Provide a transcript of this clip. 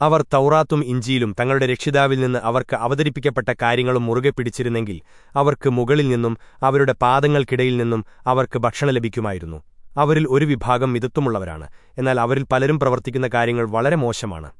അവർ തൗറാത്തും ഇഞ്ചിയിലും തങ്ങളുടെ രക്ഷിതാവിൽ നിന്ന് അവർക്ക് അവതരിപ്പിക്കപ്പെട്ട കാര്യങ്ങളും മുറുകെ പിടിച്ചിരുന്നെങ്കിൽ അവർക്ക് മുകളിൽ നിന്നും അവരുടെ പാദങ്ങൾക്കിടയിൽ നിന്നും അവർക്ക് ഭക്ഷണം ലഭിക്കുമായിരുന്നു. അവരിൽ ഒരു വിഭാഗം മിതത്വമുള്ളവരാണ്. എന്നാൽ അവരിൽ പലരും പ്രവർത്തിക്കുന്ന കാര്യങ്ങൾ വളരെ മോശമാണ്.